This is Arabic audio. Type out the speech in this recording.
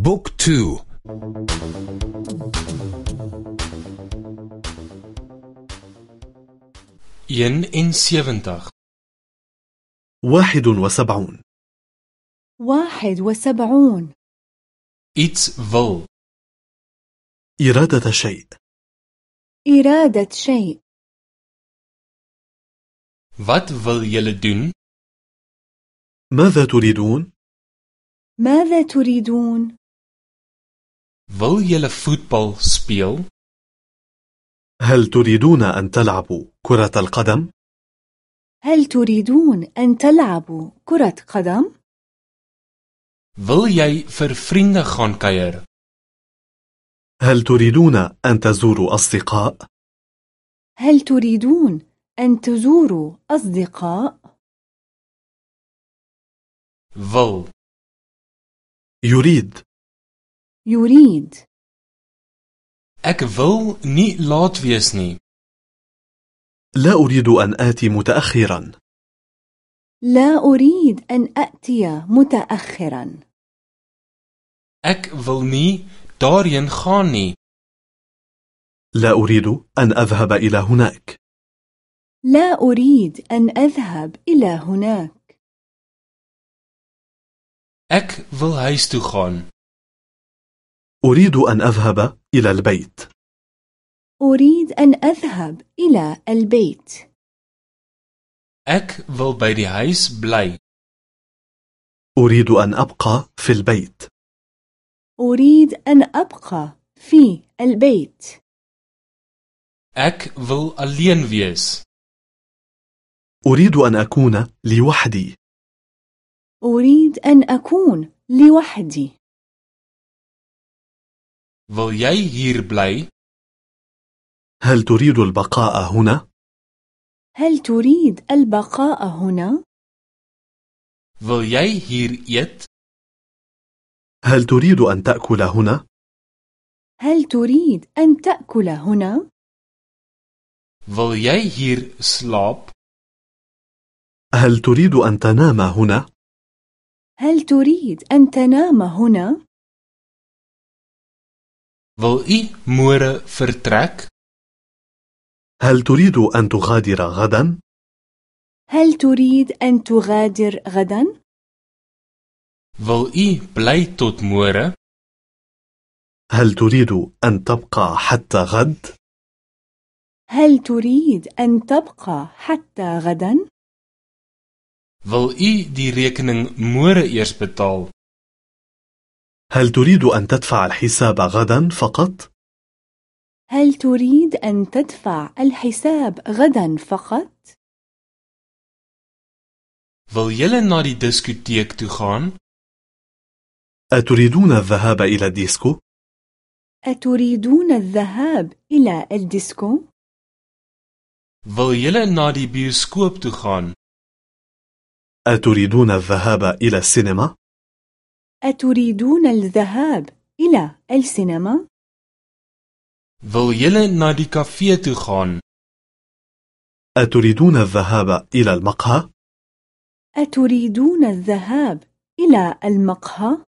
Book two. een en sewentig واحد وسبعون. واحد وسبعون. iets wil إرادة شيء. إرادة شيء. Wil julle doen? ماذا تريدون؟ ماذا تريدون؟ Wil julle voetbal speel هل تريدون أن تلعبوا كرة القدم؟ هل تريدون أن تلعبوا كرة قدم؟ wil jy vir vriende gaan kuier هل تريدون أن تزوروا أصدقاء؟ هل تريدون أن تزوروا أصدقاء؟ wil يريد يريد. Ek wil nie laat wees nie. لا أريد أن آتي متأخرا. لا أريد أن أأتي متأخرا. Ek wil nie daarheen gaan nie. لا أريد أن أذهب إلى هناك. لا أريد أن أذهب إلى هناك. Ek wil huis toe gaan. أريد أن أذهب إلى البيت. أريد أن أذهب إلى البيت. Ek wil by die huis bly. أريد أن أبقى في البيت. أريد أن أبقى في البيت. Ek wil alleen wees. أريد أن أكون لوحدي. أريد أن أكون لوحدي. Wil jy hier bly هل تريد البقاء هنا؟ هل تريد البقاء هنا؟ wil jy hier eet هل تريد أن تأكل هنا؟ هل تريد أن تأكل هنا؟ wil jy hier slaap هل تريد أن تنام هنا؟ هل تريد أن تنام هنا؟ Wil u môre vertrek هل تريد أن تغادر غدا؟ هل تريد أن تغادر غدا؟ wil u bly tot môre هل تريد أن تبقى حتى غد؟ هل تريد أن تبقى حتى غدا؟ wil u die rekening môre eers betaal هل تريد أن تدفع الحساب غدا فقط؟ هل تريد أن تدفع الحساب غدا فقط؟ wil julle na die diskoteek toe gaan أتريدون الذهاب إلى الديسكو؟ أتريدون الذهاب إلى الديسكو؟ wil julle na die bioskoop toe gaan أتريدون الذهاب إلى السينما؟ أتريدون الذهاب إلى السينما؟ wil julle na die kafee toe gaan أتريدون الذهاب إلى المقهى؟ أتريدون الذهاب إلى المقهى؟